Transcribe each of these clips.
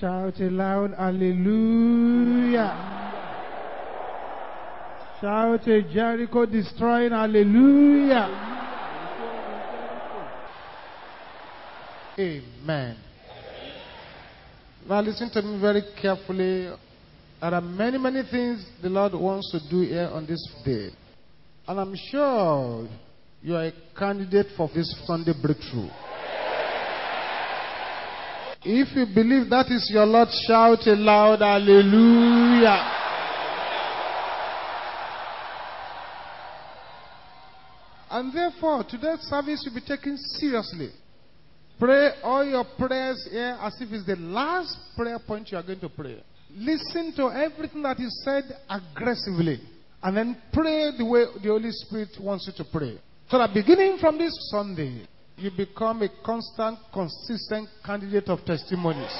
Shout aloud, Hallelujah. Shout a Jericho destroying, Hallelujah. Amen. Now listen to me very carefully. There are many, many things the Lord wants to do here on this day. And I'm sure you are a candidate for this Sunday breakthrough. If you believe that is your Lord, shout aloud, Hallelujah. And therefore, today's service will be taken seriously. Pray all your prayers here as if it's the last prayer point you are going to pray. Listen to everything that is said aggressively. And then pray the way the Holy Spirit wants you to pray. So that beginning from this Sunday, you become a constant, consistent candidate of testimonies.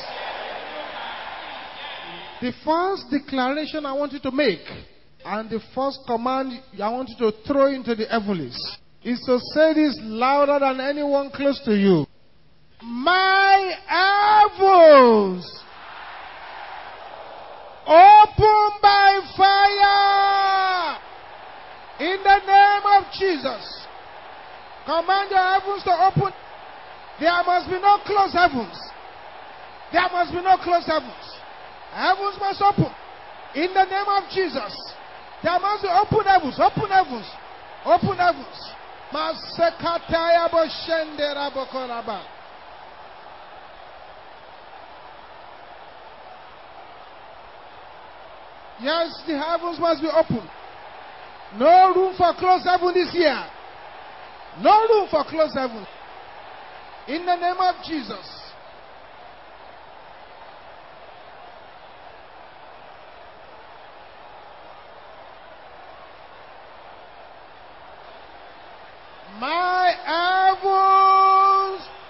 The first declaration I want you to make and the first command I want you to throw into the heavens is to say this louder than anyone close to you. My heavens open by fire in the name of Jesus. Command your heavens to open. There must be no closed heavens. There must be no closed heavens. Heavens must open. In the name of Jesus. There must be open heavens. Open heavens. Open heavens. Masekataya boshendera bokoraba. Yes, the heavens must be open. No room for closed heaven this year. No room for closed heaven. In the name of Jesus. My heavens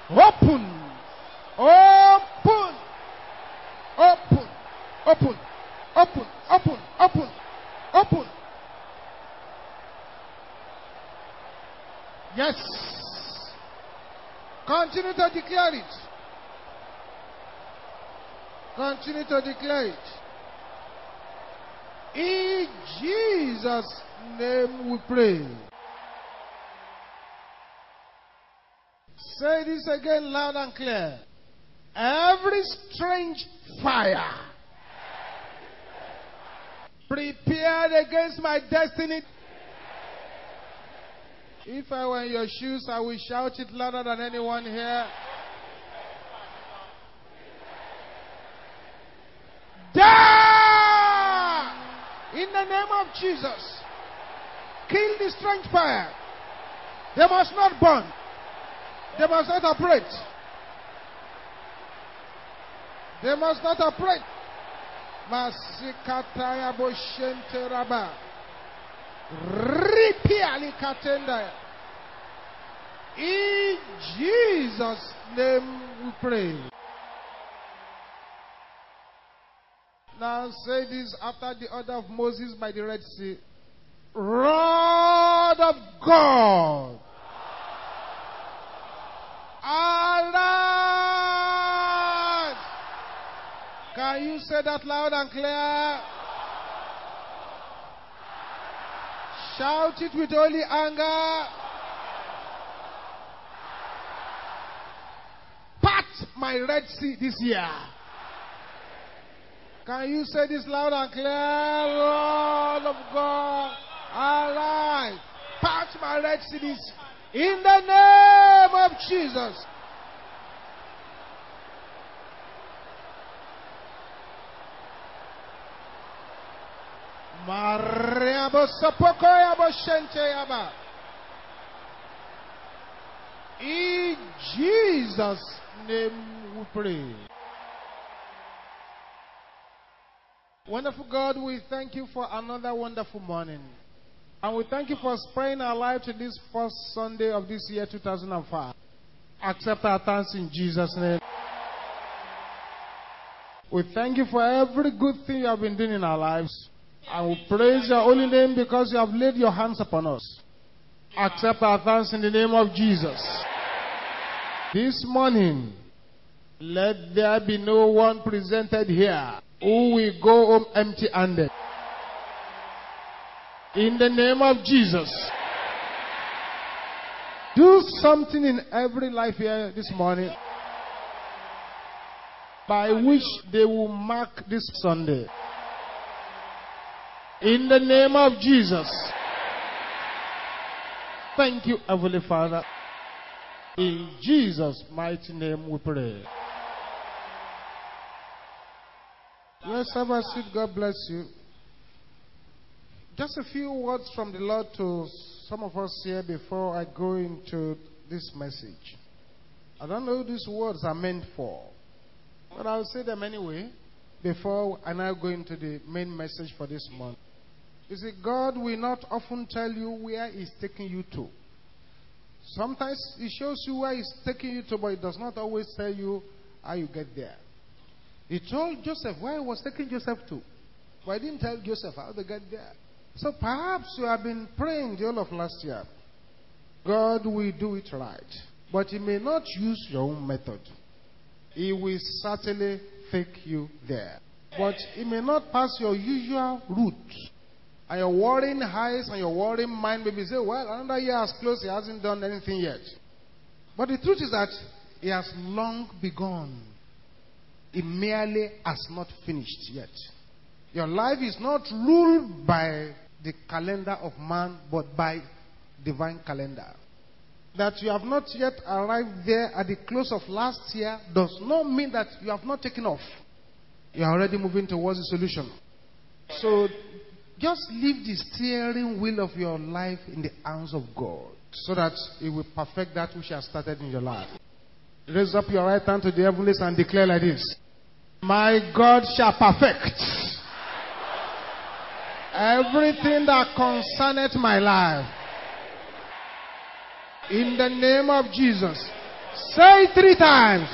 open. Open. Open. Open. Open. Open. Open. Open. Yes. Continue to declare it. Continue to declare it. In Jesus' name we pray. Say this again loud and clear. Every strange fire prepared against my destiny if I were in your shoes, I will shout it louder than anyone here. Die! In the name of Jesus. Kill the strange fire. They must not burn. They must not operate. They must not operate. Masikataya boshente raba. Ripiali. In Jesus' name we pray. Now say this after the order of Moses by the Red Sea. Rod of God. Arise. Can you say that loud and clear? Shout it with holy anger. Part my Red Sea this year. Can you say this loud and clear? Lord of God, arise. Part my Red this in the name of Jesus. Maria Bosapoko Yaba Yaba. In Jesus' name we pray. Wonderful God, we thank you for another wonderful morning. And we thank you for sparing our life to this first Sunday of this year 2005. Accept our thanks in Jesus' name. We thank you for every good thing you have been doing in our lives. And we praise your holy name because you have laid your hands upon us. Accept our thanks in the name of Jesus. This morning, Let there be no one presented here who will go home empty handed. In the name of Jesus. Do something in every life here this morning by which they will mark this Sunday. In the name of Jesus. Thank you, Heavenly Father. In Jesus' mighty name we pray. Let's have a seat. God bless you. Just a few words from the Lord to some of us here before I go into this message. I don't know who these words are meant for, but I'll say them anyway before I now go into the main message for this month. You see, God will not often tell you where He's taking you to. Sometimes He shows you where He's taking you to, but He does not always tell you how you get there. He told Joseph where He was taking Joseph to, He didn't tell Joseph how to get there. So perhaps you have been praying the whole of last year. God will do it right. But He may not use your own method. He will certainly take you there. But He may not pass your usual route. And your worrying eyes and your worrying mind maybe say, well, another year has closed, he hasn't done anything yet. But the truth is that he has long begun. He merely has not finished yet. Your life is not ruled by the calendar of man, but by divine calendar. That you have not yet arrived there at the close of last year does not mean that you have not taken off. You are already moving towards the solution. So just leave the steering wheel of your life in the hands of God so that He will perfect that which has started in your life. Raise up your right hand to the heavens and declare like this My God shall perfect everything that concerneth my life. In the name of Jesus. Say three times.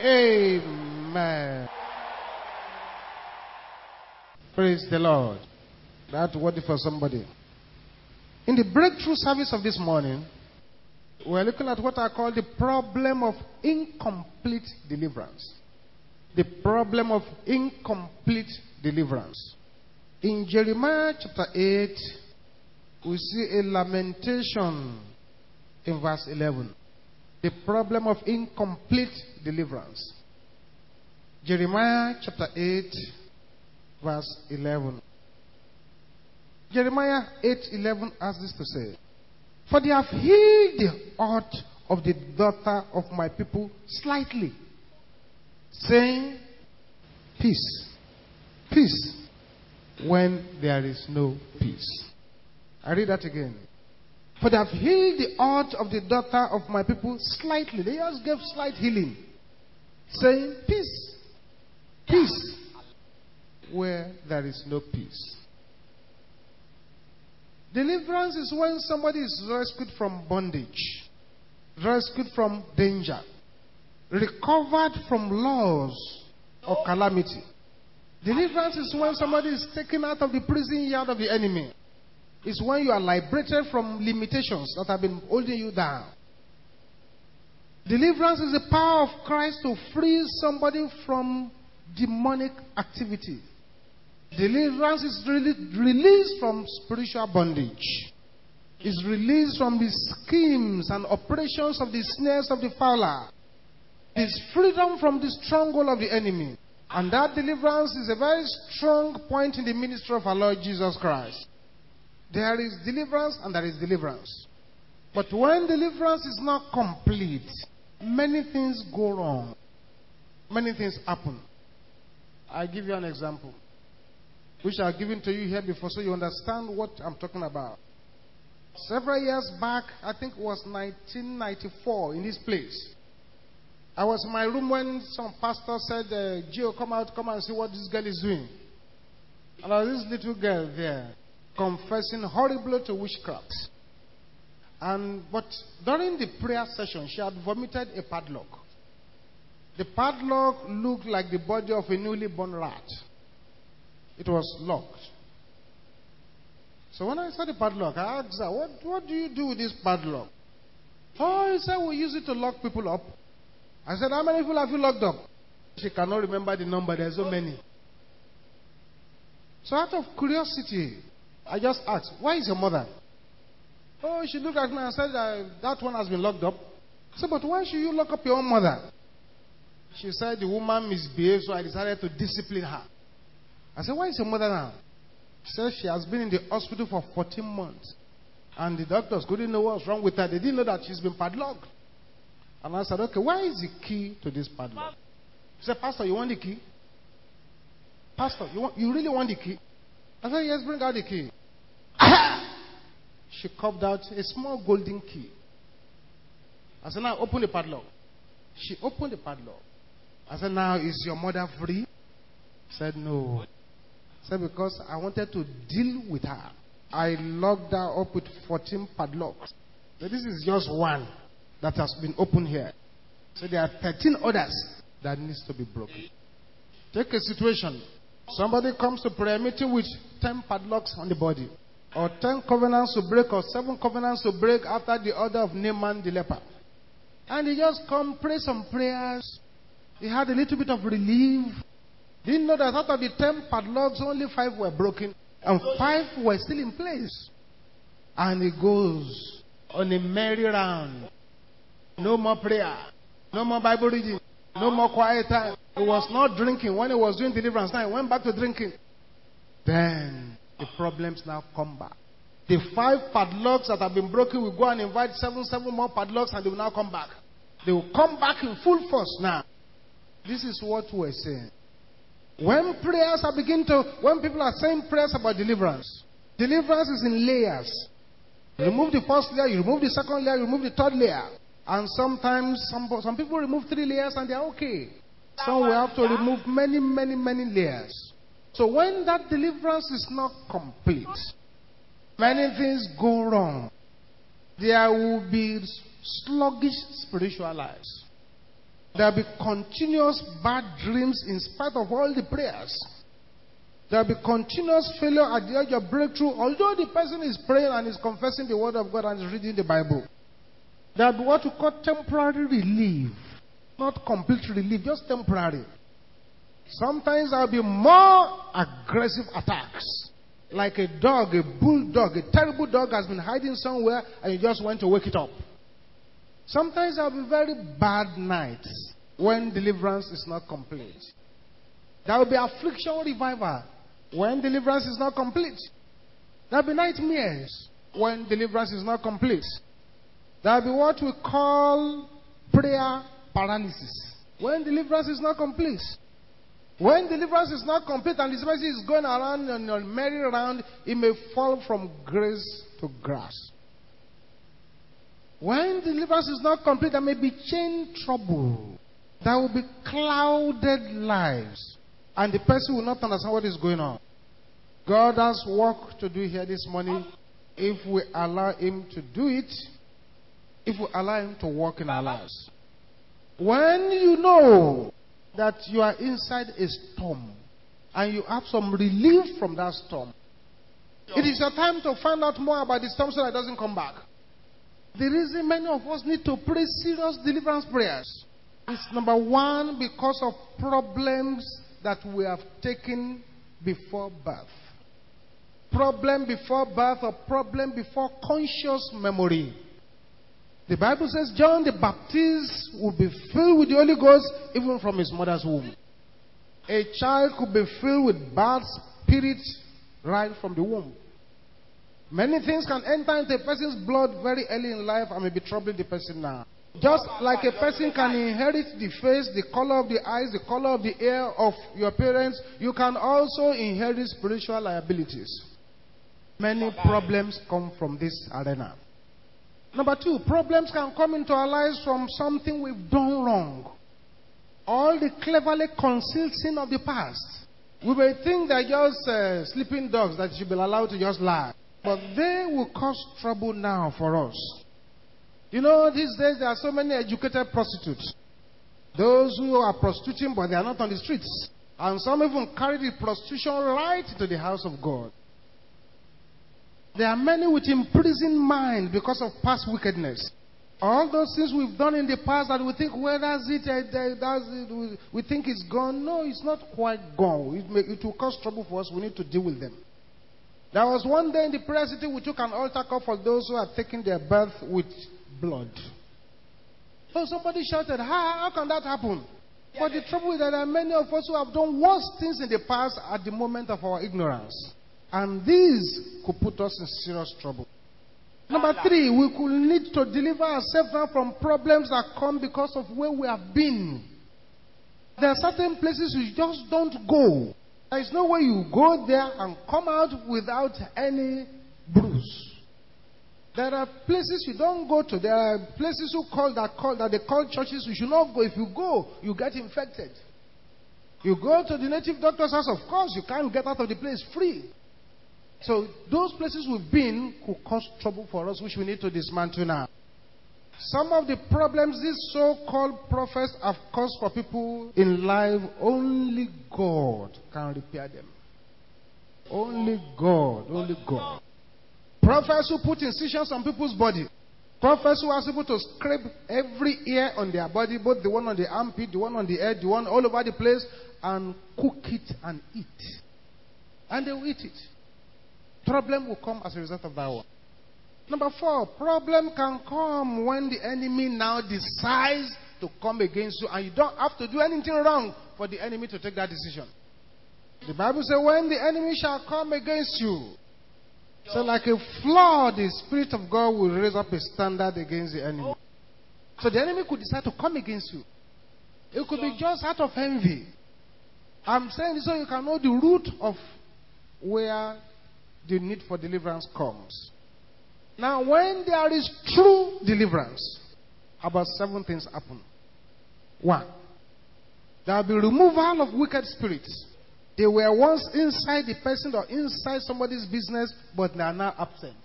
Amen. Praise the Lord. That word for somebody. In the breakthrough service of this morning, we're looking at what I call the problem of incomplete deliverance. The problem of incomplete deliverance. In Jeremiah chapter 8, we see a lamentation in verse 11 the problem of incomplete deliverance. Jeremiah chapter 8, verse 11. Jeremiah 8:11 has this to say, "For they have healed the heart of the daughter of my people slightly, saying, Peace, peace, when there is no peace." I read that again. For they have healed the heart of the daughter of my people slightly. They just gave slight healing. Saying, Peace. Peace. Where there is no peace. Deliverance is when somebody is rescued from bondage, rescued from danger, recovered from loss or calamity. Deliverance is when somebody is taken out of the prison yard of the enemy is when you are liberated from limitations that have been holding you down. Deliverance is the power of Christ to free somebody from demonic activity. Deliverance is really released from spiritual bondage. Is released from the schemes and operations of the snares of the fowler. Is freedom from the stronghold of the enemy. And that deliverance is a very strong point in the ministry of our Lord Jesus Christ. There is deliverance and there is deliverance. But when deliverance is not complete, many things go wrong. Many things happen. I'll give you an example, which I've given to you here before so you understand what I'm talking about. Several years back, I think it was 1994, in this place. I was in my room when some pastor said, uh, Gio, come out, come and see what this girl is doing. And there was this little girl there confessing horribly to witchcraft. And but during the prayer session, she had vomited a padlock. The padlock looked like the body of a newly born rat. It was locked. So when I saw the padlock, I asked her, what, what do you do with this padlock? Oh, he said, we use it to lock people up. I said, how many people have you locked up? She cannot remember the number. There's so many. So out of curiosity, I just asked, why is your mother? Oh, she looked at me and said, that That one has been locked up. I said, but why should you lock up your own mother? She said the woman misbehaved, so I decided to discipline her. I said, why is your mother now? She said she has been in the hospital for 14 months. And the doctors couldn't know what's wrong with her. They didn't know that she's been padlocked. And I said, okay, where is the key to this padlock? She said, Pastor, you want the key? Pastor, you, want, you really want the key? I said, yes, bring out the key. she carved out a small golden key. I said, now open the padlock. She opened the padlock. I said, now is your mother free? She said, no. I said, because I wanted to deal with her. I locked her up with 14 padlocks. So this is just one that has been opened here. So there are 13 others that needs to be broken. Take a situation. Somebody comes to prayer meeting with 10 padlocks on the body, or 10 covenants to break, or 7 covenants to break after the order of Naaman the leper. And he just come pray some prayers. He had a little bit of relief. Didn't know that out of the 10 padlocks, only 5 were broken, and 5 were still in place. And he goes on a merry round. No more prayer. No more Bible reading. No more quiet time. He was not drinking. When he was doing deliverance, now he went back to drinking. Then the problems now come back. The five padlocks that have been broken will go and invite seven, seven more padlocks and they will now come back. They will come back in full force now. This is what we're saying. When prayers are beginning to, when people are saying prayers about deliverance, deliverance is in layers. Remove the first layer, you remove the second layer, you remove the third layer. And sometimes some, some people remove three layers and they're okay. Some will have to remove many, many, many layers. So when that deliverance is not complete, many things go wrong. There will be sluggish spiritual lives. There will be continuous bad dreams in spite of all the prayers. There will be continuous failure at the edge of breakthrough, although the person is praying and is confessing the word of God and is reading the Bible. There will be what we call temporary relief. Not complete relief, just temporary. Sometimes there will be more aggressive attacks. Like a dog, a bulldog, a terrible dog has been hiding somewhere and you just want to wake it up. Sometimes there will be very bad nights when deliverance is not complete. There will be affliction revival when deliverance is not complete. There will be nightmares when deliverance is not complete. There will be what we call prayer paralysis when deliverance is not complete. When deliverance is not complete and this person is going around on a merry-round, it may fall from grace to grass. When deliverance is not complete, there may be chain trouble. There will be clouded lives. And the person will not understand what is going on. God has work to do here this morning. If we allow Him to do it, if we allow Him to work in our lives. When you know that you are inside a storm and you have some relief from that storm, it is your time to find out more about the storm so that it doesn't come back. The reason many of us need to pray serious deliverance prayers is number one, because of problems that we have taken before birth. Problem before birth or problem before conscious memory. The Bible says John the Baptist will be filled with the Holy Ghost even from his mother's womb. A child could be filled with bad spirits right from the womb. Many things can enter into a person's blood very early in life and may be troubling the person now. Just like a person can inherit the face, the color of the eyes, the color of the hair of your parents, you can also inherit spiritual liabilities. Many problems come from this arena. Number two, problems can come into our lives from something we've done wrong. All the cleverly concealed sin of the past. We may think they're just uh, sleeping dogs that should be allowed to just lie. But they will cause trouble now for us. You know, these days there are so many educated prostitutes. Those who are prostituting, but they are not on the streets. And some even carry the prostitution right to the house of God. There are many with imprisoned mind because of past wickedness. All those things we've done in the past that we think, well, that's it, eh, eh, that's it, we, we think it's gone. No, it's not quite gone. It, may, it will cause trouble for us. We need to deal with them. There was one day in the prayer city we took an altar call for those who had taken their birth with blood. So somebody shouted, how, how can that happen? But the trouble is that there are many of us who have done worse things in the past at the moment of our ignorance. And these could put us in serious trouble. Number three, we could need to deliver ourselves now from problems that come because of where we have been. There are certain places you just don't go. There is no way you go there and come out without any bruise. There are places you don't go to. There are places who call that call that they call churches. You should not go. If you go, you get infected. You go to the native doctor's house, of course, you can't get out of the place free. So those places we've been could cause trouble for us, which we need to dismantle now. Some of the problems these so-called prophets have caused for people in life, only God can repair them. Only God, only God. Prophets who put incisions on people's body. Prophets who are able to scrape every ear on their body, both the one on the armpit, the one on the head, the one all over the place, and cook it and eat. And they will eat it. Problem will come as a result of that one. Number four, problem can come when the enemy now decides to come against you and you don't have to do anything wrong for the enemy to take that decision. The Bible says, when the enemy shall come against you, so like a flood, the Spirit of God will raise up a standard against the enemy. So the enemy could decide to come against you. It could be just out of envy. I'm saying so you can know the root of where the need for deliverance comes. Now, when there is true deliverance, about seven things happen. One, there will be removal of wicked spirits. They were once inside the person or inside somebody's business, but they are now absent.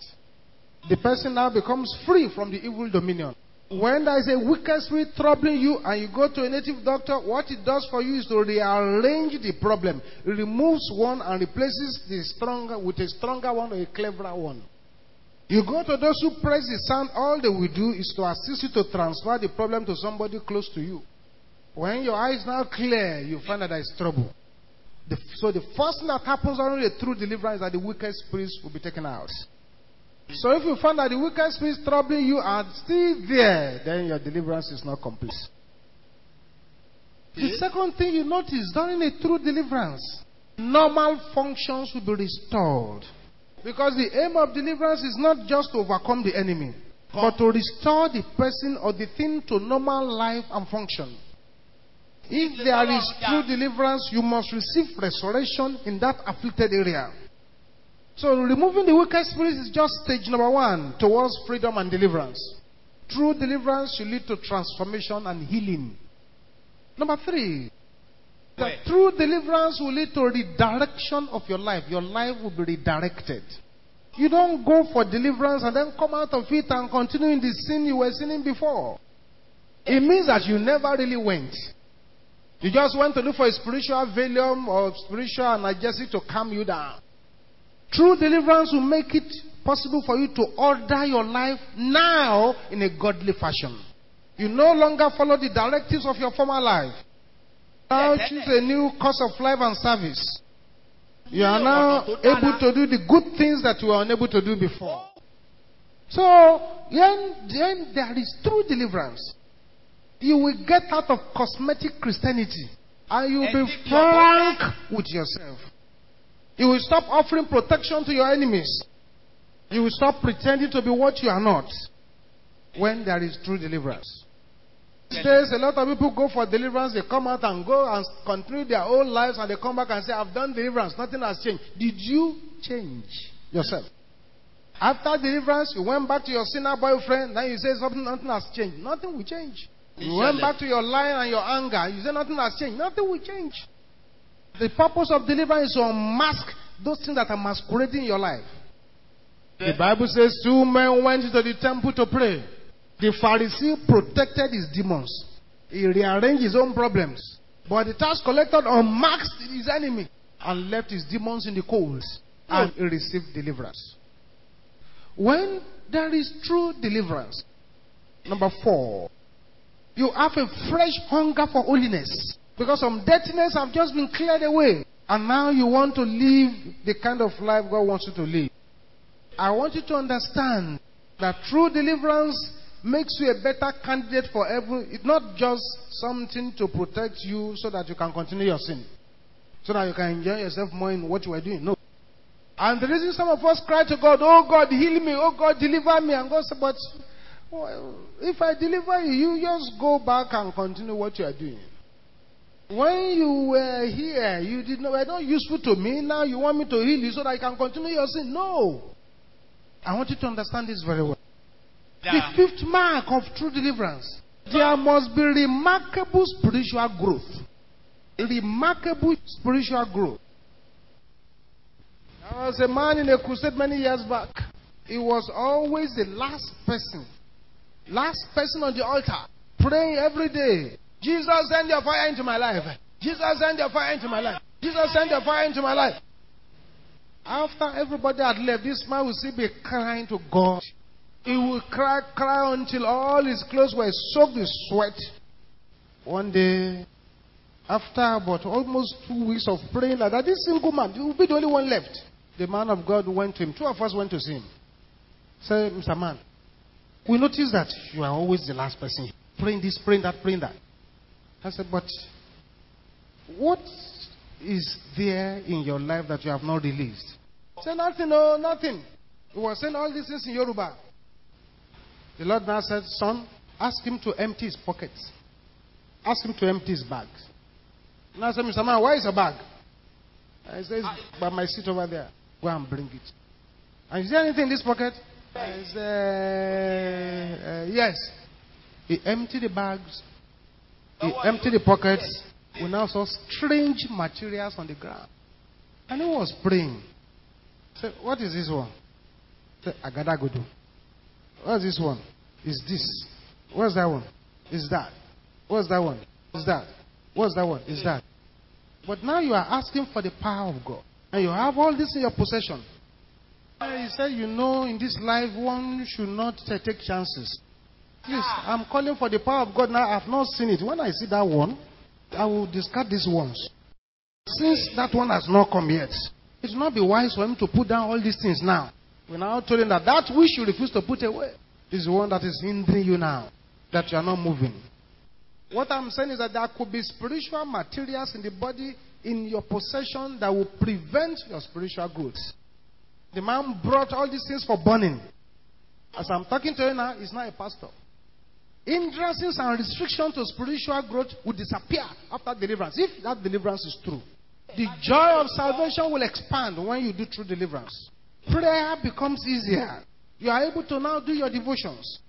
The person now becomes free from the evil dominion. When there is a wicked spirit troubling you and you go to a native doctor, what it does for you is to rearrange the problem. It removes one and replaces the stronger with a stronger one or a cleverer one. You go to those who press the sound, all they will do is to assist you to transfer the problem to somebody close to you. When your eyes now clear, you find that there is trouble. The, so the first thing that happens only through deliverance is that the wicked spirits will be taken out. So if you find that the wicked spirits troubling you are still there, then your deliverance is not complete. The second thing you notice during a true deliverance, normal functions will be restored. Because the aim of deliverance is not just to overcome the enemy, but to restore the person or the thing to normal life and function. If there is true deliverance, you must receive restoration in that afflicted area. So removing the wicked spirits is just stage number one towards freedom and deliverance. True deliverance should lead to transformation and healing. Number three, the true deliverance will lead to redirection of your life. Your life will be redirected. You don't go for deliverance and then come out of it and continue in the sin you were sinning before. It means that you never really went. You just went to look for a spiritual Valium or spiritual analgesic to calm you down. True deliverance will make it possible for you to order your life now in a godly fashion. You no longer follow the directives of your former life. Now choose a new course of life and service. You are now able to do the good things that you were unable to do before. So, then, then there is true deliverance you will get out of cosmetic Christianity and you will be frank with yourself. You will stop offering protection to your enemies. You will stop pretending to be what you are not when there is true deliverance. These days, a lot of people go for deliverance, they come out and go and continue their old lives, and they come back and say, I've done deliverance, nothing has changed. Did you change yourself? After deliverance, you went back to your sinner boyfriend, then you say something, nothing has changed. Nothing will change. You went back to your lying and your anger. You say nothing has changed. Nothing will change. The purpose of deliverance is to unmask those things that are masquerading in your life. The Bible says two men went into the temple to pray. The Pharisee protected his demons. He rearranged his own problems. But the tax collector unmasked his enemy and left his demons in the coals. And he received deliverance. When there is true deliverance, number four, you have a fresh hunger for holiness. Because some dirtiness have just been cleared away. And now you want to live the kind of life God wants you to live. I want you to understand that true deliverance makes you a better candidate for every. It's not just something to protect you so that you can continue your sin, so that you can enjoy yourself more in what you are doing. No. And the reason some of us cry to God, Oh God, heal me, oh God, deliver me, and God said, But well, if I deliver you, you just go back and continue what you are doing. When you were here, you did not, were not useful to me. Now you want me to heal you so that I can continue your sin. No. I want you to understand this very well. Yeah. The fifth mark of true deliverance. There must be remarkable spiritual growth. Remarkable spiritual growth. There was a man in a crusade many years back. He was always the last person. Last person on the altar. Praying every day. Jesus, send your fire into my life. Jesus, send your fire into my life. Jesus, send your fire into my life. After everybody had left, this man will still be crying to God. He will cry, cry until all his clothes were soaked with sweat. One day, after about almost two weeks of praying like that, this single man, he will be the only one left. The man of God went to him. Two of us went to see him. Say, Mr. Man, we noticed that you are always the last person. Praying this, praying that, praying that. I said, but what is there in your life that you have not released? Say nothing, no, nothing. He was saying all these things in Yoruba. The Lord now said, Son, ask him to empty his pockets. Ask him to empty his bag. Now I said, Mr. Man, where is your bag? I said, by my seat over there. Go and bring it. And is there anything in this pocket? I said, uh, yes. He emptied the bags. He emptied the pockets. We now saw strange materials on the ground. And he was praying. Say, what is this one? Say, Agadagodo. What's this one? Is this? What's that one? Is that? What's that one? Is that? What's that one? Is that? But now you are asking for the power of God. And you have all this in your possession. He said, You know, in this life, one should not take chances. Please, I'm calling for the power of God now. I have not seen it. When I see that one, I will discard these ones. Since that one has not come yet, it will not be wise for him to put down all these things now. We now told him that that which you refuse to put away is the one that is hindering you now, that you are not moving. What I'm saying is that there could be spiritual materials in the body in your possession that will prevent your spiritual growth. The man brought all these things for burning. As I'm talking to you now, he's not a pastor. Hindrances and restrictions to spiritual growth will disappear after deliverance, if that deliverance is true. The joy of salvation will expand when you do true deliverance. Prayer becomes easier. You are able to now do your devotions.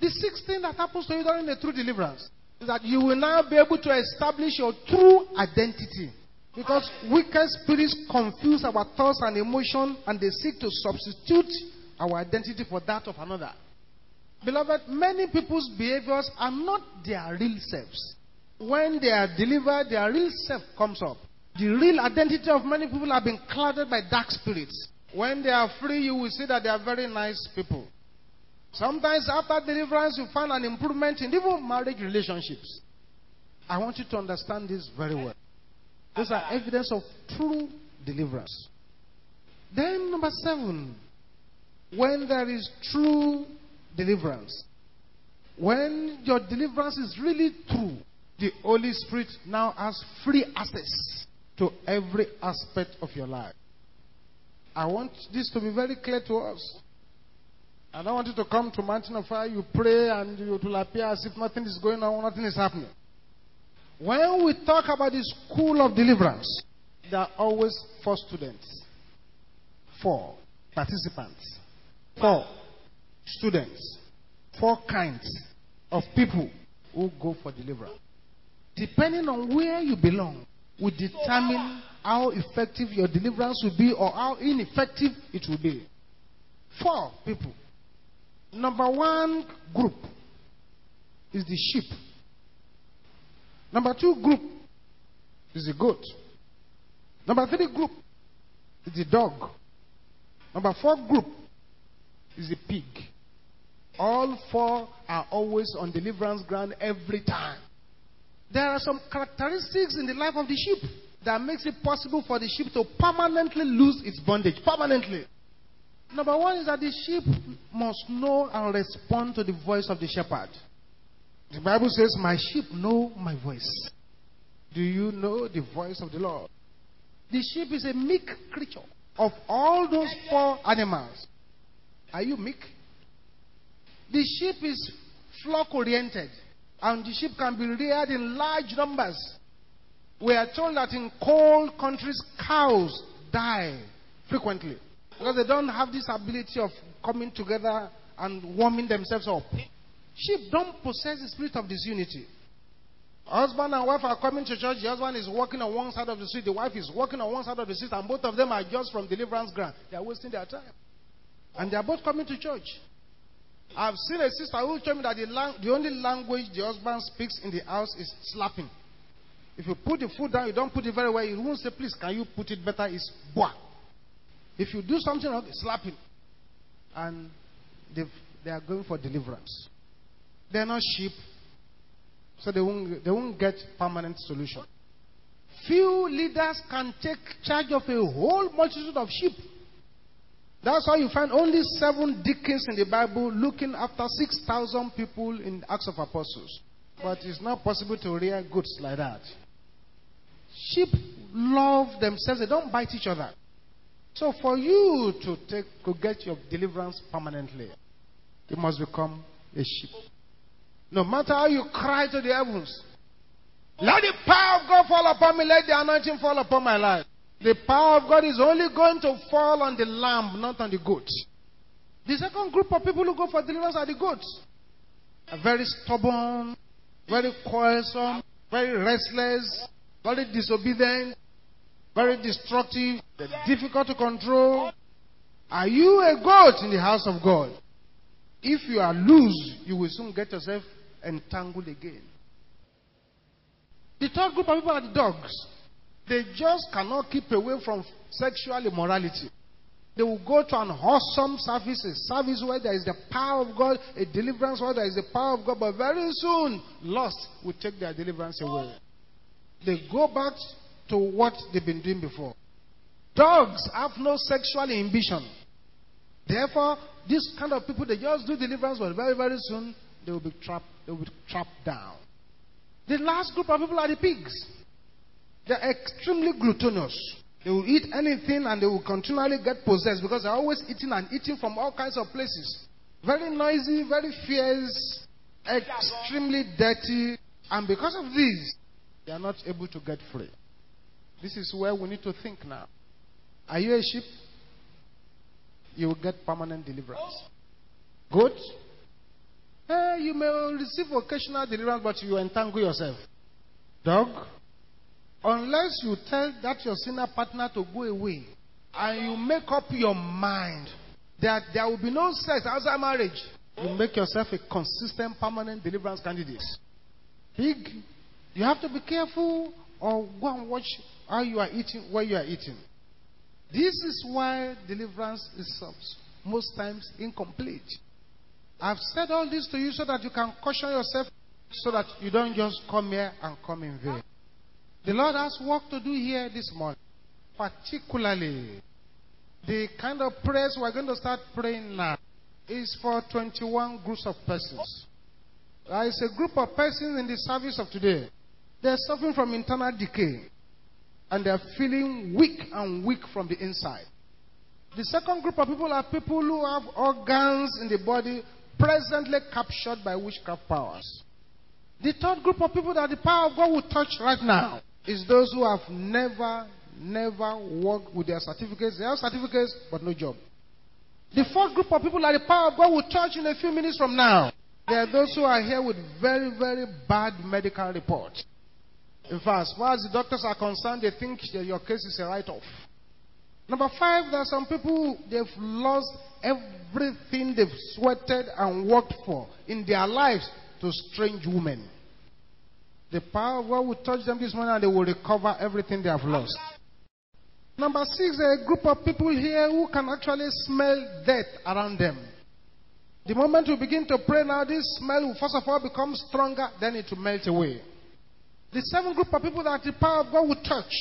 The sixth thing that happens to you during the true deliverance is that you will now be able to establish your true identity. Because wicked spirits confuse our thoughts and emotions and they seek to substitute our identity for that of another. Beloved, many people's behaviors are not their real selves. When they are delivered, their real self comes up. The real identity of many people have been clouded by dark spirits. When they are free, you will see that they are very nice people. Sometimes after deliverance, you find an improvement in even marriage relationships. I want you to understand this very well. Those are evidence of true deliverance. Then, number seven, when there is true deliverance, when your deliverance is really true, the Holy Spirit now has free access to every aspect of your life. I want this to be very clear to us. I don't want you to come to Mountain of Fire, you pray, and it will appear as if nothing is going on, nothing is happening. When we talk about the school of deliverance, there are always four students, four participants, four students, four kinds of people who go for deliverance. Depending on where you belong, will determine how effective your deliverance will be or how ineffective it will be. Four people. Number one group is the sheep. Number two group is the goat. Number three group is the dog. Number four group is the pig. All four are always on deliverance ground every time. There are some characteristics in the life of the sheep that makes it possible for the sheep to permanently lose its bondage. Permanently. Number one is that the sheep must know and respond to the voice of the shepherd. The Bible says, My sheep know my voice. Do you know the voice of the Lord? The sheep is a meek creature. Of all those four animals, are you meek? The sheep is flock oriented, and the sheep can be reared in large numbers. We are told that in cold countries, cows die frequently because they don't have this ability of coming together and warming themselves up. Sheep don't possess the spirit of disunity. Husband and wife are coming to church. The husband is walking on one side of the street. The wife is walking on one side of the street. And both of them are just from deliverance ground. They are wasting their time. And they are both coming to church. I've seen a sister who told me that the, lang- the only language the husband speaks in the house is slapping. If you put the food down, you don't put it very well, he won't say, please, can you put it better? It's boah. If you do something wrong, slapping. And they are going for deliverance. They're not sheep, so they won't, they won't get permanent solution. Few leaders can take charge of a whole multitude of sheep. That's why you find only seven deacons in the Bible looking after 6,000 people in Acts of Apostles. But it's not possible to rear goats like that. Sheep love themselves, they don't bite each other. So for you to take to get your deliverance permanently, you must become a sheep. No matter how you cry to the heavens, let the power of God fall upon me, let the anointing fall upon my life. The power of God is only going to fall on the lamb, not on the goat. The second group of people who go for deliverance are the goats. Are very stubborn, very quarrelsome, very restless, very disobedient, very destructive, difficult to control. Are you a goat in the house of God? If you are loose, you will soon get yourself entangled again. The third group of people are the dogs. They just cannot keep away from sexual immorality. They will go to an awesome service, a service where there is the power of God, a deliverance where there is the power of God, but very soon, lust will take their deliverance away. They go back to what they've been doing before. Dogs have no sexual ambition. Therefore, this kind of people, they just do deliverance, but very, very soon, they will be trapped, they will be trapped down. The last group of people are the pigs. They're extremely gluttonous. They will eat anything and they will continually get possessed because they're always eating and eating from all kinds of places. Very noisy, very fierce, extremely dirty, and because of this, they are not able to get free. This is where we need to think now. Are you a sheep? You will get permanent deliverance. Good? Eh, you may receive occasional deliverance, but you entangle yourself. Dog? Unless you tell that your sinner partner to go away and you make up your mind that there will be no sex outside marriage, you make yourself a consistent, permanent deliverance candidate. Big, you have to be careful or go and watch how you are eating, where you are eating. This is why deliverance is most times incomplete. I've said all this to you so that you can caution yourself so that you don't just come here and come in vain. The Lord has work to do here this morning. Particularly, the kind of prayers we're going to start praying now is for 21 groups of persons. Uh, there is a group of persons in the service of today. They're suffering from internal decay. And they're feeling weak and weak from the inside. The second group of people are people who have organs in the body presently captured by witchcraft powers. The third group of people that the power of God will touch right now is those who have never, never worked with their certificates. They have certificates, but no job. The fourth group of people that the power of God will touch in a few minutes from now. There are those who are here with very, very bad medical reports. In fact, as far as the doctors are concerned, they think your case is a write off. Number five, there are some people, they've lost everything they've sweated and worked for in their lives to strange women. The power of God will touch them this morning and they will recover everything they have lost. Number six, there are a group of people here who can actually smell death around them. The moment we begin to pray now, this smell will first of all become stronger, then it will melt away. The seventh group of people that the power of God will touch.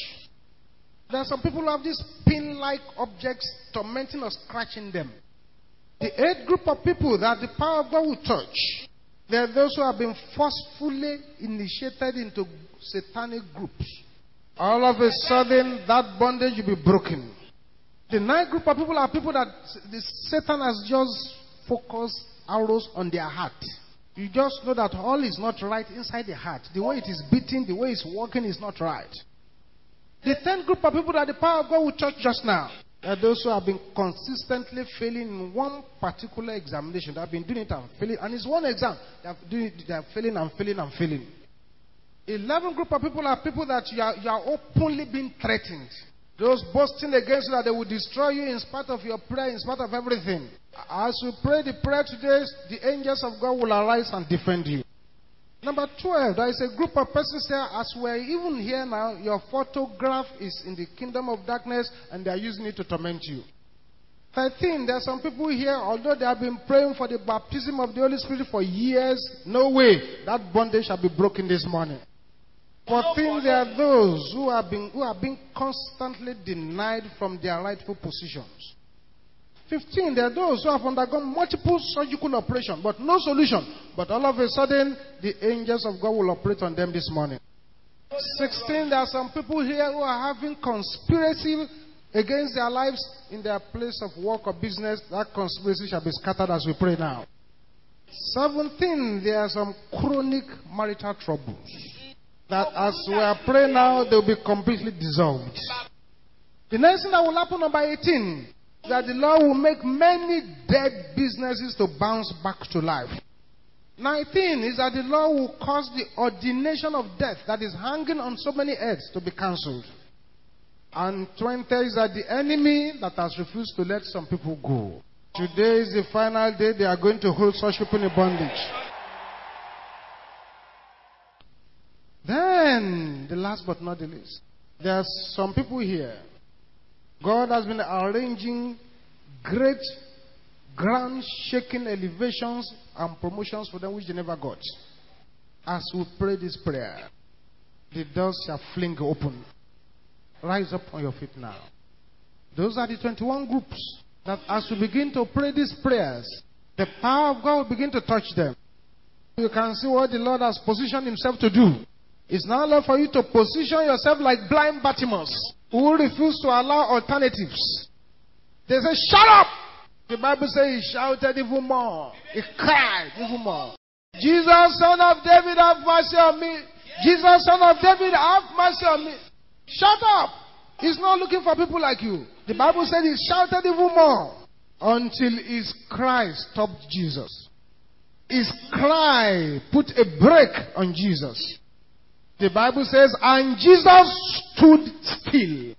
There are some people who have these pin like objects tormenting or scratching them. The eighth group of people that the power of God will touch. There are those who have been forcefully initiated into satanic groups. All of a sudden, that bondage will be broken. The ninth group of people are people that the Satan has just focused arrows on their heart. You just know that all is not right inside the heart. The way it is beating, the way it's working is not right. The tenth group of people that the power of God will touch just now those who have been consistently failing in one particular examination. They have been doing it and failing. And it's one exam. They are, doing it, they are failing and failing and failing. Eleven group of people are people that you are, you are openly being threatened. Those boasting against you that they will destroy you in spite of your prayer, in spite of everything. As you pray the prayer today, the angels of God will arise and defend you. Number 12, there is a group of persons here, as we're even here now, your photograph is in the kingdom of darkness and they are using it to torment you. 13, there are some people here, although they have been praying for the baptism of the Holy Spirit for years, no way that bondage shall be broken this morning. 14, there are those who have been, who have been constantly denied from their rightful positions. 15, there are those who have undergone multiple surgical operations, but no solution. But all of a sudden, the angels of God will operate on them this morning. 16, there are some people here who are having conspiracy against their lives in their place of work or business. That conspiracy shall be scattered as we pray now. 17, there are some chronic marital troubles. That as we are praying now, they will be completely dissolved. The next thing that will happen, number 18, that the Lord will make many dead businesses to bounce back to life. 19 is that the Lord will cause the ordination of death that is hanging on so many heads to be cancelled. And 20 is that the enemy that has refused to let some people go. Today is the final day they are going to hold such people in bondage. Then, the last but not the least, there are some people here God has been arranging great, grand, shaking elevations and promotions for them which they never got. As we pray this prayer, the doors shall fling open. Rise up on your feet now. Those are the 21 groups that as we begin to pray these prayers, the power of God will begin to touch them. You can see what the Lord has positioned Himself to do. It's now love for you to position yourself like blind Bartimaeus who refuse to allow alternatives. They say, Shut up! The Bible says he shouted even more. He cried even more. Jesus, son of David, have mercy on me. Jesus, son of David, have mercy on me. Shut up! He's not looking for people like you. The Bible said he shouted even more until his cry stopped Jesus. His cry put a break on Jesus. The Bible says, and Jesus stood still.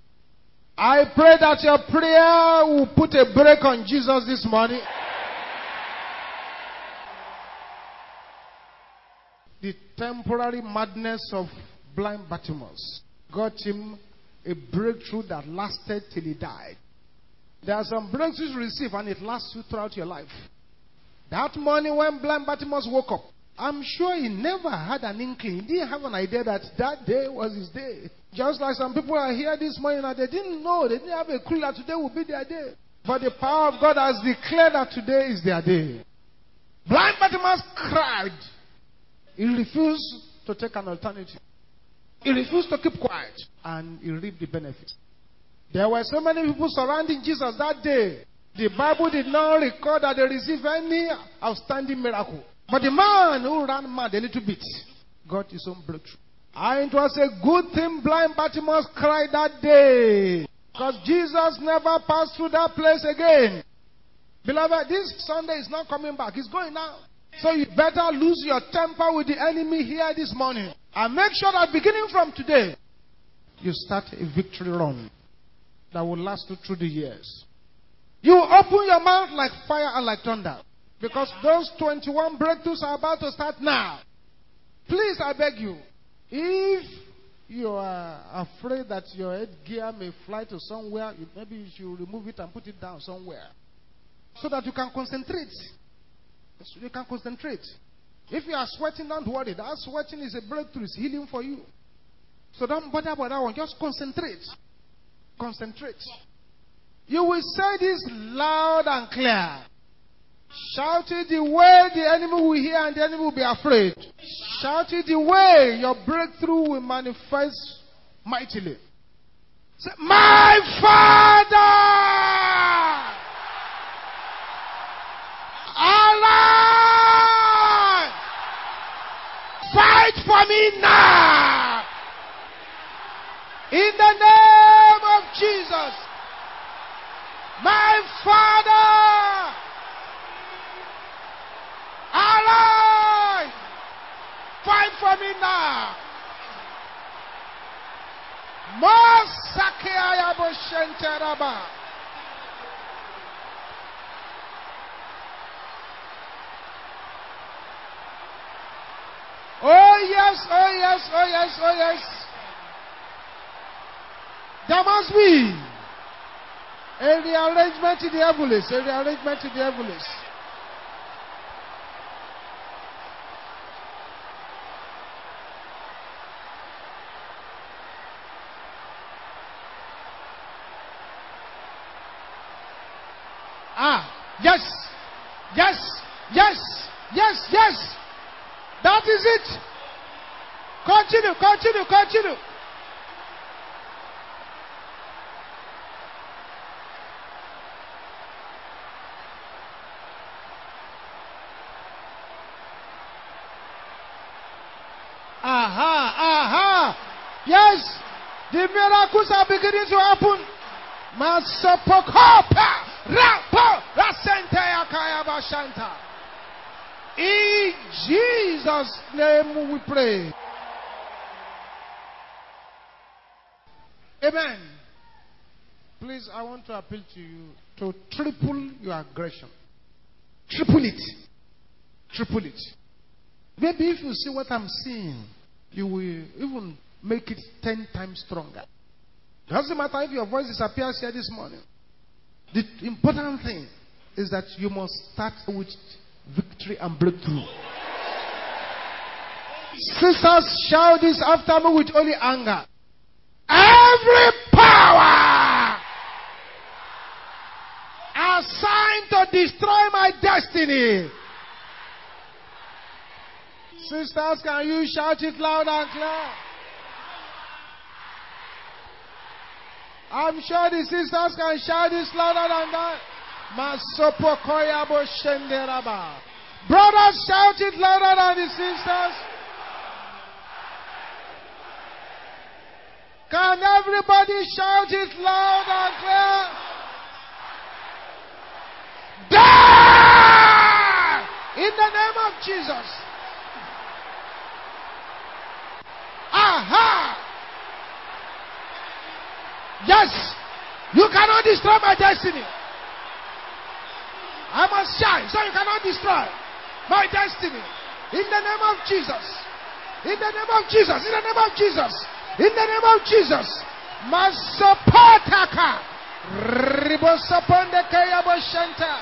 I pray that your prayer will put a break on Jesus this morning. The temporary madness of blind Bartimaeus got him a breakthrough that lasted till he died. There are some breakthroughs you receive and it lasts you throughout your life. That morning when blind Bartimaeus woke up, I'm sure he never had an inkling. He didn't have an idea that that day was his day. Just like some people are here this morning and they didn't know, they didn't have a clue that today will be their day. But the power of God has declared that today is their day. Blind Bartimaeus cried. He refused to take an alternative. He refused to keep quiet and he reaped the benefits. There were so many people surrounding Jesus that day. The Bible did not record that they received any outstanding miracle. But the man who ran mad a little bit got his own breakthrough. And it was a good thing blind Bartimaeus cried that day. Because Jesus never passed through that place again. Beloved, this Sunday is not coming back. He's going now. So you better lose your temper with the enemy here this morning. And make sure that beginning from today, you start a victory run that will last you through the years. You open your mouth like fire and like thunder. Because those 21 breakthroughs are about to start now. Please, I beg you, If you are afraid that your headgear may fly to somewhere, maybe you should remove it and put it down somewhere so that you can concentrate. So you can concentrate. If you are sweating, don't worry. That sweating is a breakthrough, it's healing for you. So don't bother about that one. Just concentrate. Concentrate. You will say this loud and clear. Shout it the way the enemy will hear and the enemy will be afraid. Shout it the way your breakthrough will manifest mightily. Say, My Father! Allah! Fight for me now! In the name of Jesus! My Father! Arise! Fight for me now. Mosakeaya boshenteraba. Oh yes, oh yes, oh yes, oh yes. There must be a rearrangement in the heavens, a rearrangement in the heavens. Ah, yes, yes, yes, yes, yes. That is it. Continue, continue, continue. Aha, aha. Yes, the miracles are beginning to happen. Masopokopa, rapo, In Jesus' name we pray. Amen. Please, I want to appeal to you to triple your aggression. Triple it. Triple it. Maybe if you see what I'm seeing, you will even make it ten times stronger. Doesn't matter if your voice disappears here this morning. The important thing is that you must start with victory and breakthrough. Sisters, shout this after me with only anger. Every power assigned to destroy my destiny. Sisters, can you shout it loud and clear? I'm sure the sisters can shout this louder than that. Brothers, shout it louder than the sisters. Can everybody shout it loud and clear? Die! In the name of Jesus. Aha! Yes! You cannot destroy my destiny. I must shine, so you cannot destroy my destiny. In the name of Jesus. In the name of Jesus. In the name of Jesus. In the name of Jesus. Masopataka. Ribosaponde kayaboshanta.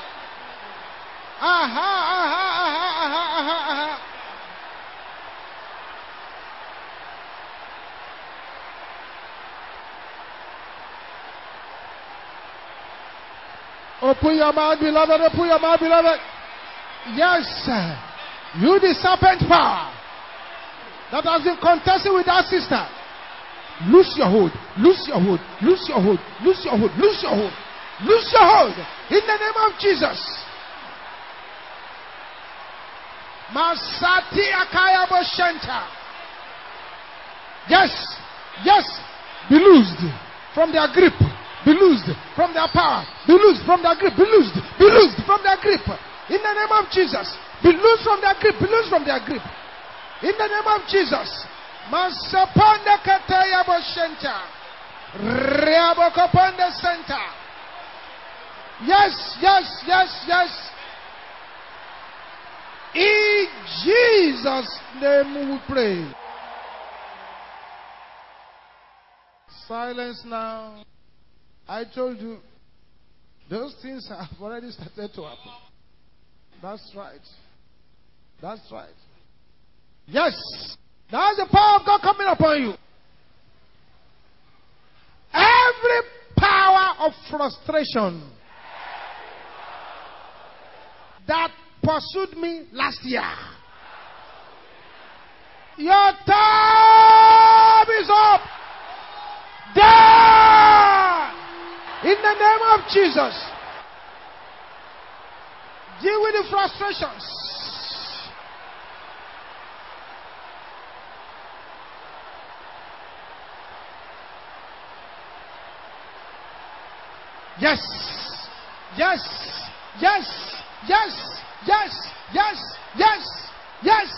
Aha, aha, aha, aha, aha, aha. Oh, Open your mouth, beloved. Oh, Open your mouth, beloved. Yes. You, the serpent power that has been contesting with that sister. Loose your hold. Loose your hold. Loose your hold. Loose your hold. Loose your hold. Loose your hold. In the name of Jesus. Masati Akaya Boshenta. Yes. Yes. Be loosed from their grip. Be loosed from their power. Be loosed from their grip. Be loosed. Be loosed from their grip. In the name of Jesus. Be loosed from their grip. Be loosed from their grip. In the name of Jesus. Masapanda kataya boshenta. Reabokopanda center. Yes, yes, yes, yes. In Jesus' name we pray. Silence now. I told you, those things have already started to happen. That's right. That's right. Yes. That's the power of God coming upon you. Every power of frustration that pursued me last year. Your time is up. Down. In the name of Jesus. Deal with the frustrations. Yes. Yes. Yes. Yes. Yes. Yes. Yes. Yes.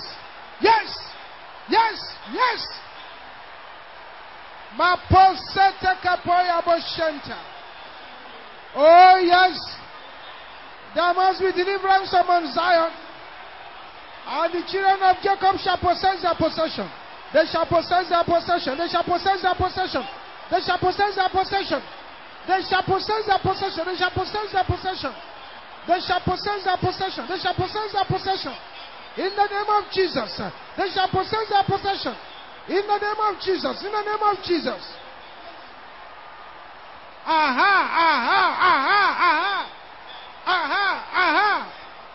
Yes. Yes. Yes. Maposete kapoya boshenta. Oh yes. There must be deliverance among Zion. And the children of Jacob shall possess their possession. They shall possess their possession. They shall possess their possession. They shall possess their possession. They shall possess their possession. They shall possess their possession. They shall possess their possession. They shall possess their possession. In the name of Jesus. They shall possess their possession. In the name of Jesus. In the name of Jesus. Aha, aha, aha, aha. Aha, aha.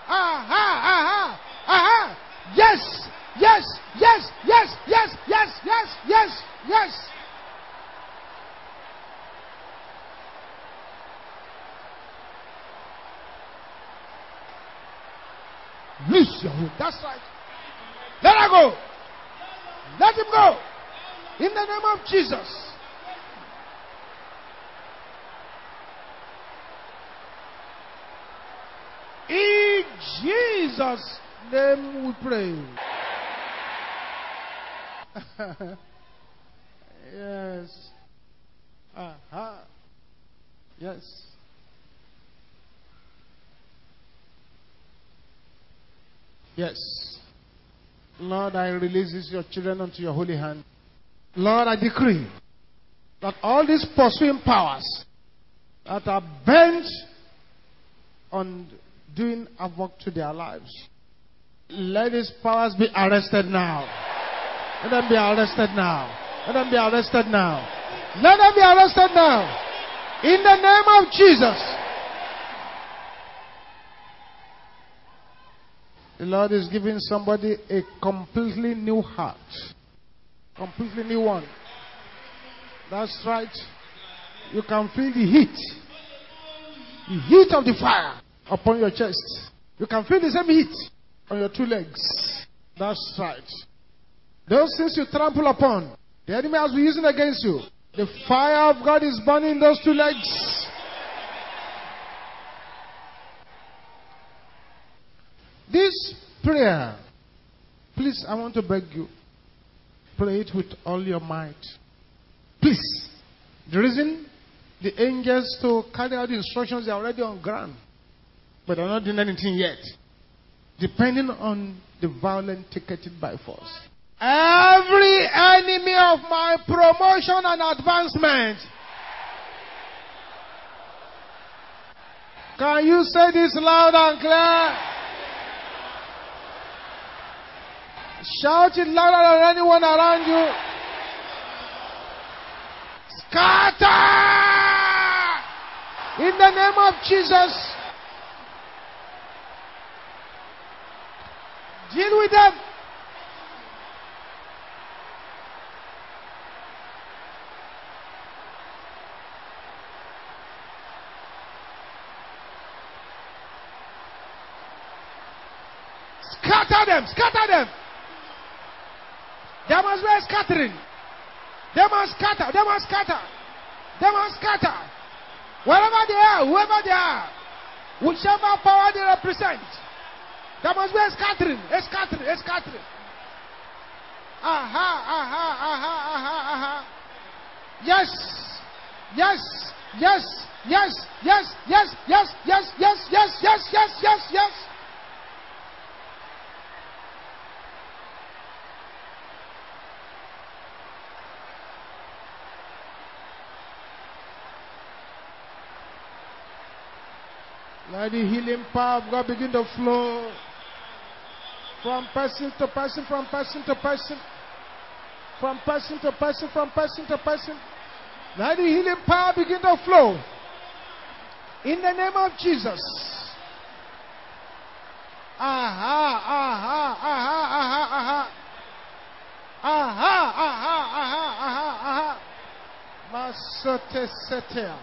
Aha, aha. Yes. Yes. Yes. Yes. Yes. Yes. Yes. Yes. Yes. Loose your hold. That's right. Let her go. Let him go. In the name of Jesus. In Jesus' name we pray. yes. Uh-huh. Yes. Yes. Lord, I release your children unto your holy hand. Lord, I decree that all these pursuing powers that are bent on doing havoc to their lives, let these powers be arrested now. Let them be arrested now. Let them be arrested now. Let them be arrested now. In the name of Jesus. The Lord is giving somebody a completely new heart. Completely new one. That's right. You can feel the heat. The heat of the fire upon your chest. You can feel the same heat on your two legs. That's right. Those things you trample upon, the enemy has been using against you. The fire of God is burning those two legs. This prayer, please, I want to beg you, pray it with all your might. Please. The reason the angels to carry out the instructions are already on ground, but they're not doing anything yet. Depending on the violent ticketed by force. Every enemy of my promotion and advancement. Can you say this loud and clear? Shout it louder than anyone around you. Scatter! In the name of Jesus. Deal with them. Scatter them, scatter them. There must be scattering. They must scatter, they must scatter. They must scatter. Wherever they are, whoever they are, whichever power they represent, there must be a scattering, a scattering, scattering. Aha, aha, aha, aha, aha. Yes, yes, yes, yes, yes, yes, yes, yes, yes, yes, yes, yes, yes, yes. Let the healing power of God begin to flow from person to person, from person to person, from person to person, from person to person. Let the healing power begin to flow. In the name of Jesus. Aha, aha, aha, aha, aha. Aha, aha, aha, aha, aha. Masote setea.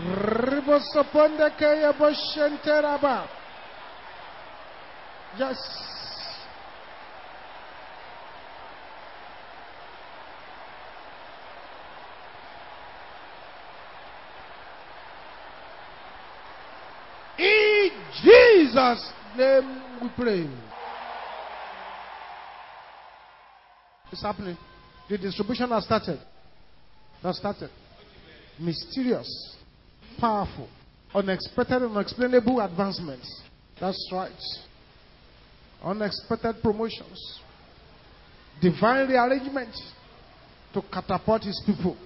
Ribosoponde keye boshenteraba. Yes. In Jesus' name we pray. It's happening. The distribution has started. Has started. Mysterious, powerful, unexpected, unexplainable advancements. That's right. Unexpected promotions. Divine rearrangement to catapult his people.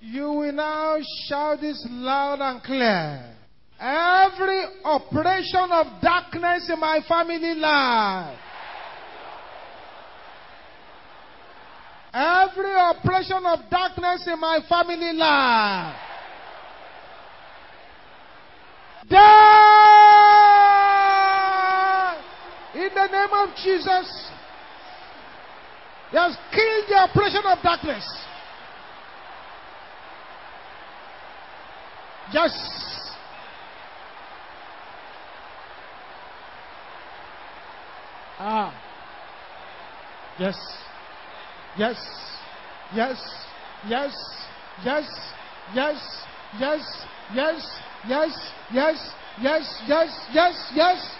You will now shout this loud and clear. Every operation of darkness in my family life. Every operation of darkness in my family life. Die! In the name of Jesus. He has killed the operation of darkness. Yes. Ah. Yes. Yes. Yes. Yes. Yes. Yes. Yes. Yes. Yes. Yes. Yes. Yes. Yes. Yes.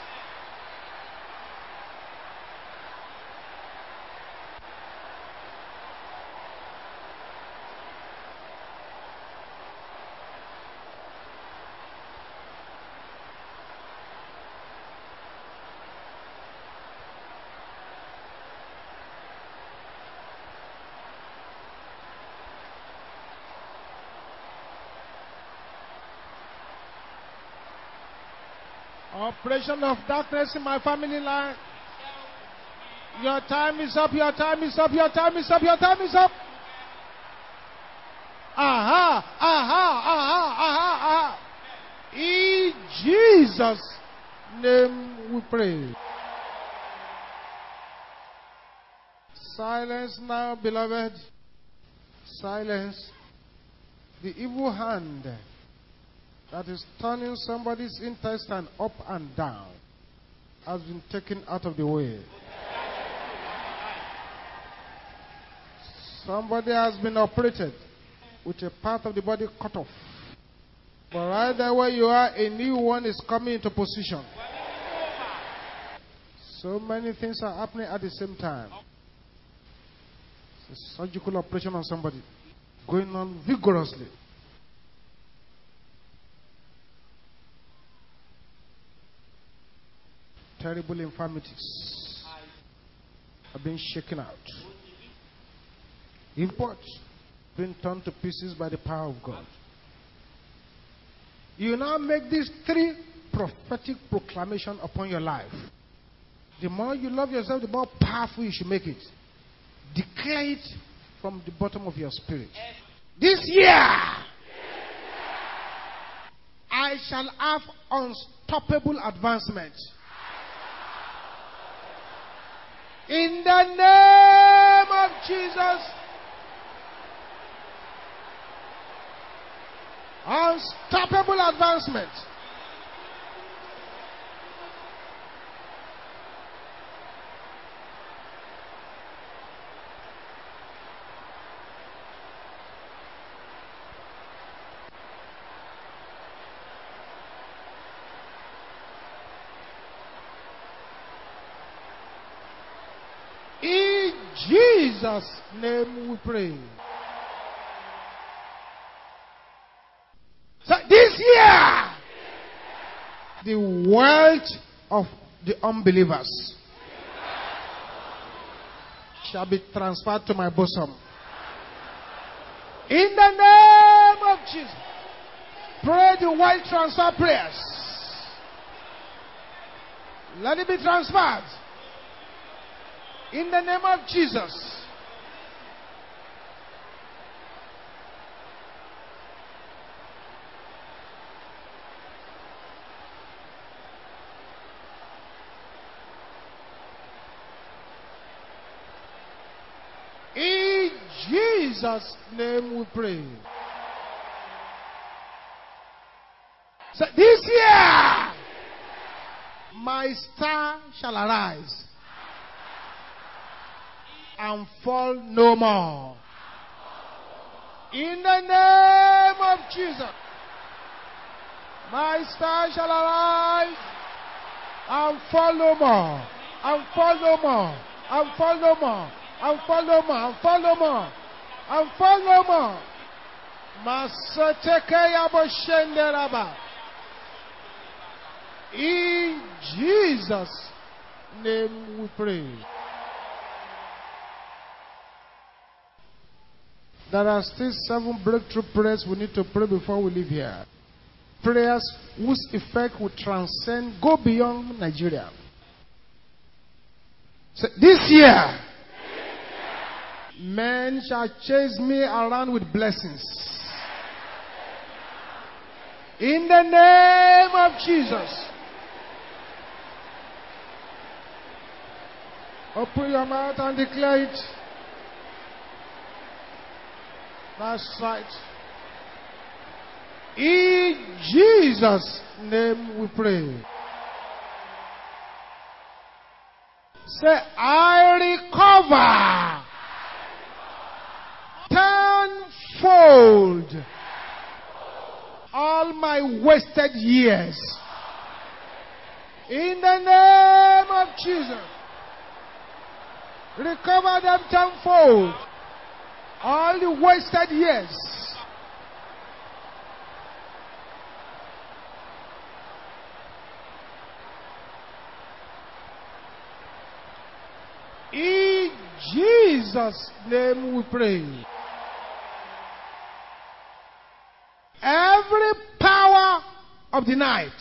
Operation of darkness in my family line. Your time is up, your time is up, your time is up, your time is up. Aha, aha, aha, aha, aha. In Jesus' name we pray. Silence now, beloved. Silence. The evil hand that is turning somebody's intestine up and down has been taken out of the way. Somebody has been operated with a part of the body cut off. But right there where you are, a new one is coming into position. So many things are happening at the same time. It's a surgical operation on somebody going on vigorously. Terrible infirmities have been shaken out. Imports being torn to pieces by the power of God. You now make these three prophetic proclamation upon your life. The more you love yourself, the more powerful you should make it. Declare it from the bottom of your spirit. This year, I shall have unstoppable advancement. In the name of Jesus. Unstoppable advancement. In Jesus' name we pray. So this year, the wealth of the unbelievers shall be transferred to my bosom. In the name of Jesus, pray the wealth transfer prayers. Let it be transferred. In the name of Jesus. In Jesus' name we pray. So this year, my star shall arise and fall no more. In the name of Jesus, my star shall arise and fall no more, and fall no more, and fall no more, and fall no more, and fall no more, and fall no more. In Jesus' name we pray. There are still seven breakthrough prayers we need to pray before we leave here. Prayers whose effect will transcend, go beyond Nigeria. So this year, men shall chase me around with blessings. In the name of Jesus. Open your mouth and declare it. That's right. In Jesus' name we pray. Say, I recover tenfold all my wasted years. In the name of Jesus. Recover them tenfold. All the wasted years. In Jesus' name we pray. Every power of the night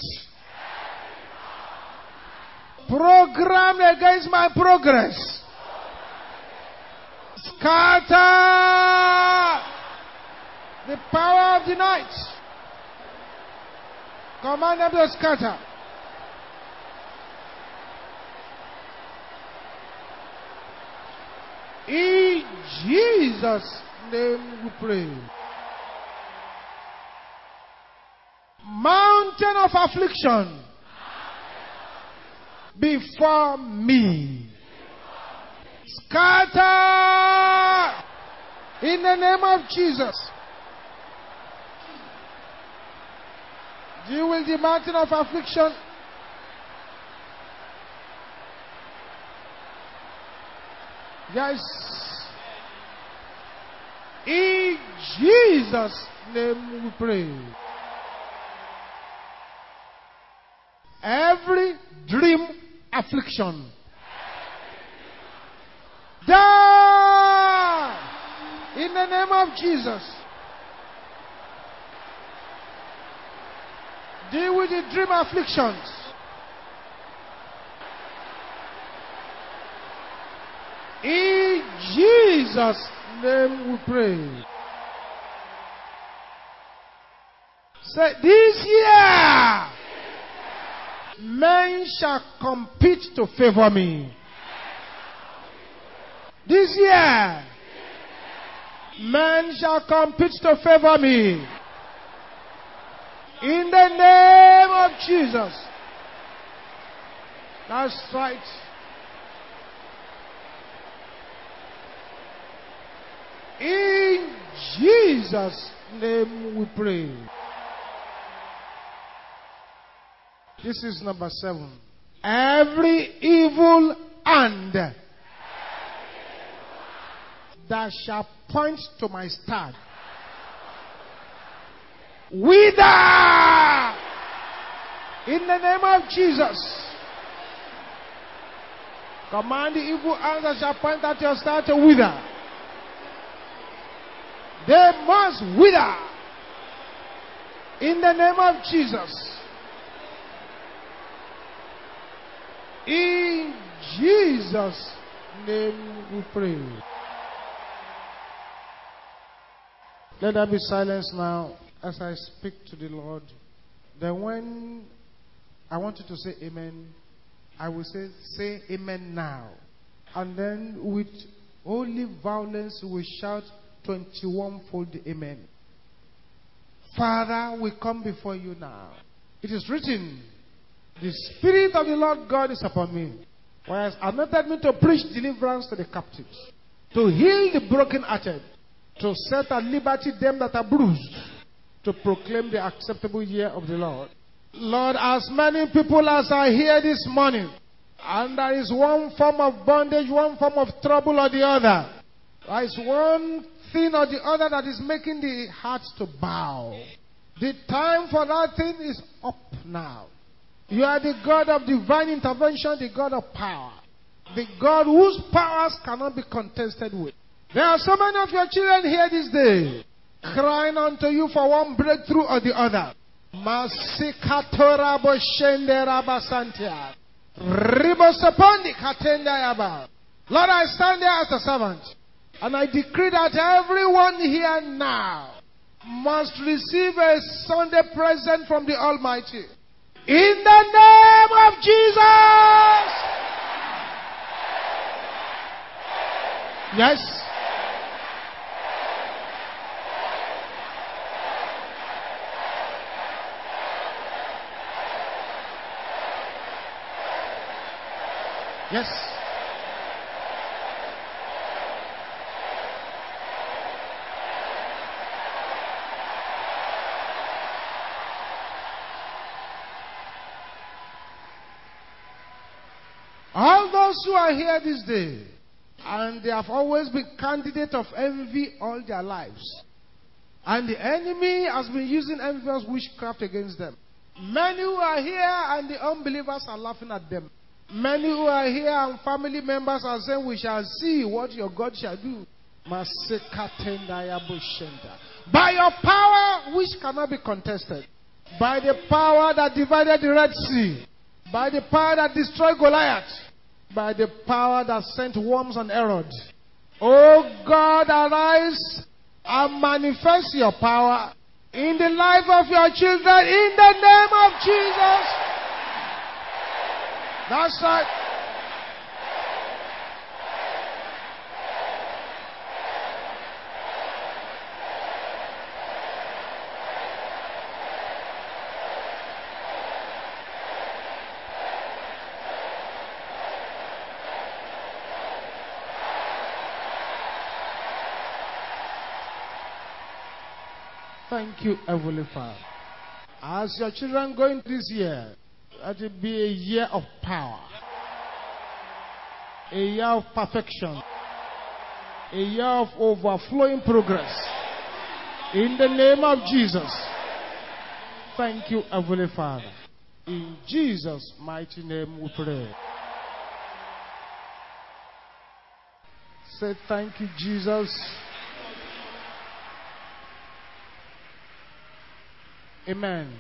programmed against my progress scatter the power of the night. Command them to scatter. In Jesus' name we pray. Mountain of affliction before me. Scatter in the name of Jesus. Deal with the mountain of affliction. Yes. In Jesus' name we pray. Every dream affliction. Die in the name of Jesus. Deal with the dream afflictions. In Jesus' name we pray. Say, this year, men shall compete to favor me. This year, men shall compete to favor me. In the name of Jesus. That's right. In Jesus' name we pray. This is number seven. Every evil hand that shall point to my star. Wither! In the name of Jesus. Command the evil hands that shall point at your star to wither. They must wither. In the name of Jesus. In Jesus' name we pray. Let there be silence now as I speak to the Lord. Then when I want you to say amen, I will say, say amen now. And then with holy violence we shout 21 fold amen. Father, we come before you now. It is written, The Spirit of the Lord God is upon me. Has anointed me to preach deliverance to the captives, to heal the brokenhearted, to set at liberty them that are bruised, to proclaim the acceptable year of the Lord. Lord, as many people as are here this morning, and there is one form of bondage, one form of trouble or the other, there is one thing or the other that is making the hearts to bow. The time for that thing is up now. You are the God of divine intervention, the God of power, the God whose powers cannot be contested with. There are so many of your children here this day crying unto you for one breakthrough or the other. Masikatora. Lord, I stand there as a servant. And I decree that everyone here now must receive a Sunday present from the Almighty. In the name of Jesus. Yes. Yes. All those who are here this day, and they have always been candidates of envy all their lives, and the enemy has been using envious witchcraft against them. Many who are here and the unbelievers are laughing at them. Many who are here and family members are saying, We shall see what your God shall do. By your power, which cannot be contested, by the power that divided the Red Sea, by the power that destroyed Goliath, by the power that sent worms on Herod. Oh God, arise and manifest your power in the life of your children in the name of Jesus. That's right. Thank you, Heavenly Father. As your children going this year, let it be a year of power, a year of perfection, a year of overflowing progress. In the name of Jesus. Thank you, Heavenly Father. In Jesus' mighty name we pray. Say thank you, Jesus. Amen.